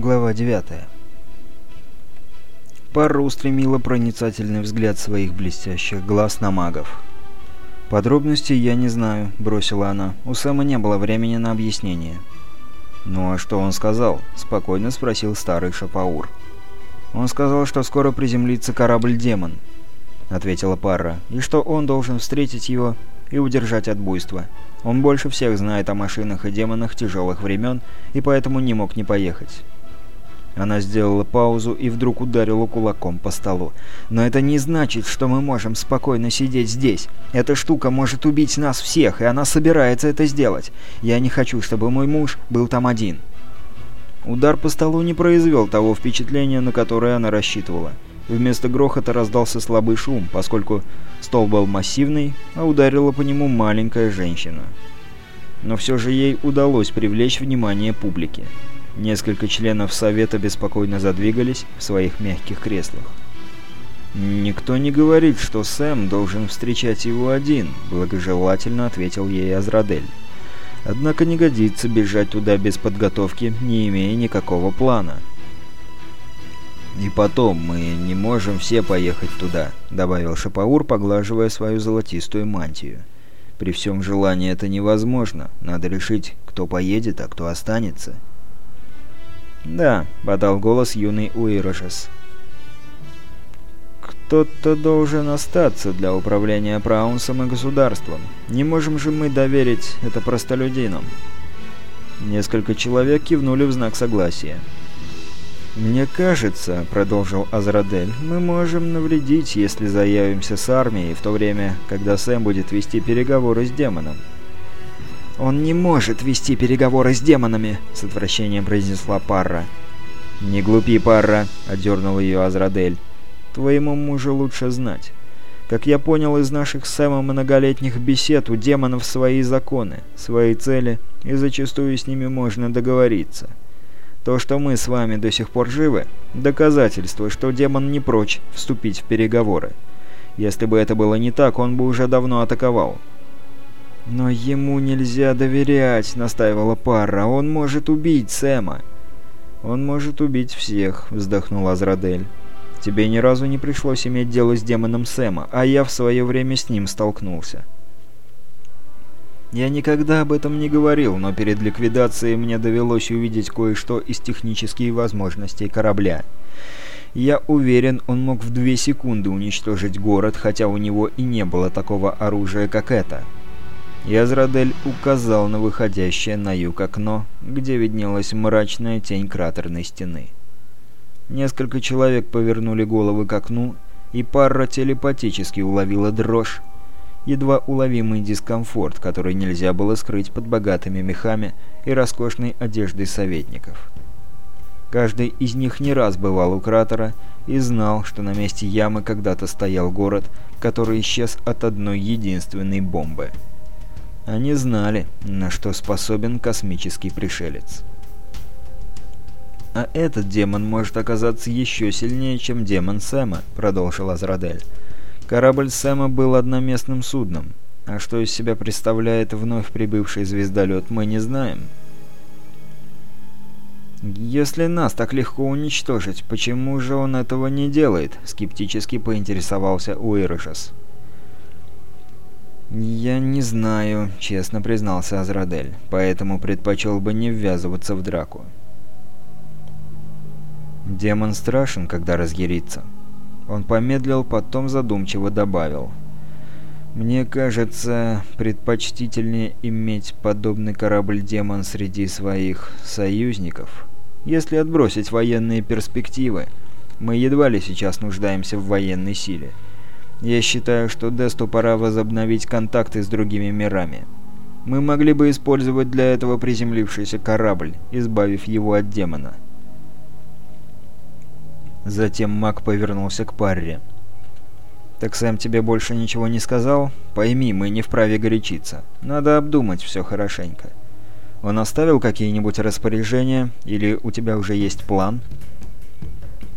Глава 9. Пара устремила проницательный взгляд своих блестящих глаз на магов. «Подробностей я не знаю», — бросила она. У Сэма не было времени на объяснение. «Ну а что он сказал?» — спокойно спросил старый Шапаур. «Он сказал, что скоро приземлится корабль-демон», — ответила Парра, «и что он должен встретить его и удержать от буйства. Он больше всех знает о машинах и демонах тяжелых времен, и поэтому не мог не поехать». Она сделала паузу и вдруг ударила кулаком по столу. «Но это не значит, что мы можем спокойно сидеть здесь. Эта штука может убить нас всех, и она собирается это сделать. Я не хочу, чтобы мой муж был там один». Удар по столу не произвел того впечатления, на которое она рассчитывала. Вместо грохота раздался слабый шум, поскольку стол был массивный, а ударила по нему маленькая женщина. Но все же ей удалось привлечь внимание публики. Несколько членов Совета беспокойно задвигались в своих мягких креслах. «Никто не говорит, что Сэм должен встречать его один», — благожелательно ответил ей Азрадель. «Однако не годится бежать туда без подготовки, не имея никакого плана». «И потом, мы не можем все поехать туда», — добавил Шапаур, поглаживая свою золотистую мантию. «При всем желании это невозможно. Надо решить, кто поедет, а кто останется». «Да», — подал голос юный Уирожес. «Кто-то должен остаться для управления Праунсом и государством. Не можем же мы доверить это простолюдинам». Несколько человек кивнули в знак согласия. «Мне кажется», — продолжил Азрадель, — «мы можем навредить, если заявимся с армией в то время, когда Сэм будет вести переговоры с демоном». «Он не может вести переговоры с демонами», — с отвращением произнесла Парра. «Не глупи, Парра», — одернул ее Азрадель. «Твоему мужу лучше знать. Как я понял из наших с Сэмом многолетних бесед, у демонов свои законы, свои цели, и зачастую с ними можно договориться. То, что мы с вами до сих пор живы, доказательство, что демон не прочь вступить в переговоры. Если бы это было не так, он бы уже давно атаковал. «Но ему нельзя доверять», — настаивала пара. «Он может убить Сэма». «Он может убить всех», — вздохнул Азрадель. «Тебе ни разу не пришлось иметь дело с демоном Сэма, а я в свое время с ним столкнулся». Я никогда об этом не говорил, но перед ликвидацией мне довелось увидеть кое-что из технических возможностей корабля. Я уверен, он мог в две секунды уничтожить город, хотя у него и не было такого оружия, как это. И Азрадель указал на выходящее на юг окно, где виднелась мрачная тень кратерной стены. Несколько человек повернули головы к окну, и пара телепатически уловила дрожь, едва уловимый дискомфорт, который нельзя было скрыть под богатыми мехами и роскошной одеждой советников. Каждый из них не раз бывал у кратера и знал, что на месте ямы когда-то стоял город, который исчез от одной единственной бомбы – они знали, на что способен космический пришелец. «А этот демон может оказаться еще сильнее, чем демон Сэма», — продолжил Азрадель. «Корабль Сэма был одноместным судном, а что из себя представляет вновь прибывший звездолет, мы не знаем». «Если нас так легко уничтожить, почему же он этого не делает?» — скептически поинтересовался Уирышес. «Я не знаю», — честно признался Азрадель, «поэтому предпочел бы не ввязываться в драку». Демон страшен, когда разъярится. Он помедлил, потом задумчиво добавил. «Мне кажется, предпочтительнее иметь подобный корабль-демон среди своих союзников. Если отбросить военные перспективы, мы едва ли сейчас нуждаемся в военной силе». Я считаю, что Десту пора возобновить контакты с другими мирами. Мы могли бы использовать для этого приземлившийся корабль, избавив его от демона. Затем маг повернулся к Парре. «Так Сэм тебе больше ничего не сказал? Пойми, мы не вправе горячиться. Надо обдумать все хорошенько. Он оставил какие-нибудь распоряжения? Или у тебя уже есть план?»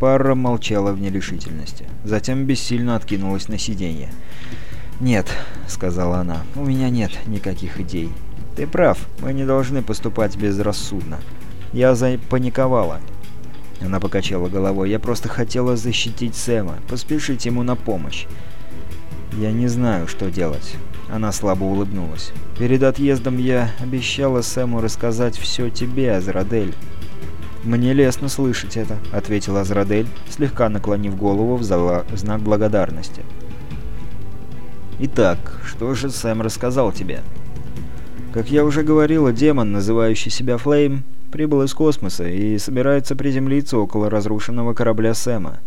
Парра молчала в нерешительности. Затем бессильно откинулась на сиденье. «Нет», — сказала она, — «у меня нет никаких идей». «Ты прав, мы не должны поступать безрассудно. Я запаниковала. Она покачала головой. «Я просто хотела защитить Сэма, поспешить ему на помощь. Я не знаю, что делать». Она слабо улыбнулась. «Перед отъездом я обещала Сэму рассказать все тебе, Азрадель». «Мне лестно слышать это», — ответил Азрадель, слегка наклонив голову в знак благодарности. «Итак, что же Сэм рассказал тебе?» «Как я уже говорила, демон, называющий себя Флейм, прибыл из космоса и собирается приземлиться около разрушенного корабля Сэма.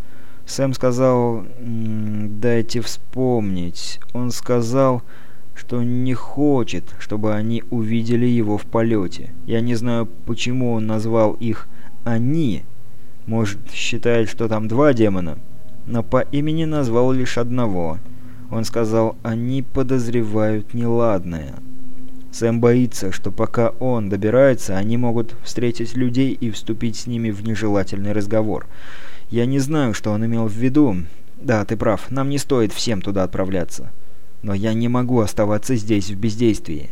Сэм сказал... дайте вспомнить. Он сказал, что не хочет, чтобы они увидели его в полете. Я не знаю, почему он назвал их «они». Может, считает, что там два демона, но по имени назвал лишь одного. Он сказал «они подозревают неладное». Сэм боится, что пока он добирается, они могут встретить людей и вступить с ними в нежелательный разговор. Я не знаю, что он имел в виду. Да, ты прав, нам не стоит всем туда отправляться. Но я не могу оставаться здесь в бездействии.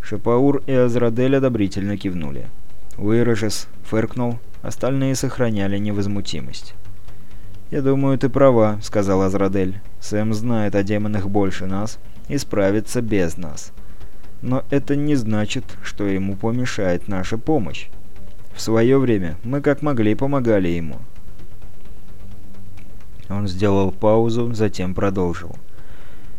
Шапаур и Азрадель одобрительно кивнули. Уирожес фыркнул, остальные сохраняли невозмутимость. «Я думаю, ты права», — сказал Азрадель. «Сэм знает о демонах больше нас и справится без нас». Но это не значит, что ему помешает наша помощь. В свое время мы как могли помогали ему. Он сделал паузу, затем продолжил.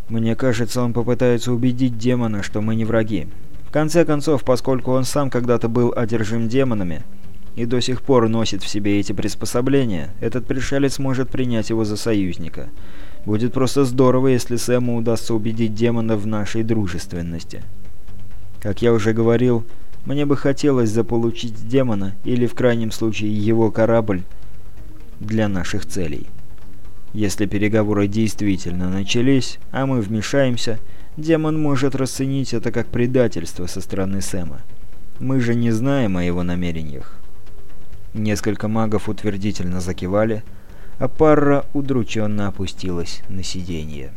«Мне кажется, он попытается убедить демона, что мы не враги. В конце концов, поскольку он сам когда-то был одержим демонами и до сих пор носит в себе эти приспособления, этот пришелец может принять его за союзника. Будет просто здорово, если Сэму удастся убедить демона в нашей дружественности». Как я уже говорил, мне бы хотелось заполучить демона или в крайнем случае его корабль для наших целей. Если переговоры действительно начались, а мы вмешаемся, демон может расценить это как предательство со стороны Сэма. Мы же не знаем о его намерениях. Несколько магов утвердительно закивали, а пара удрученно опустилась на сиденье.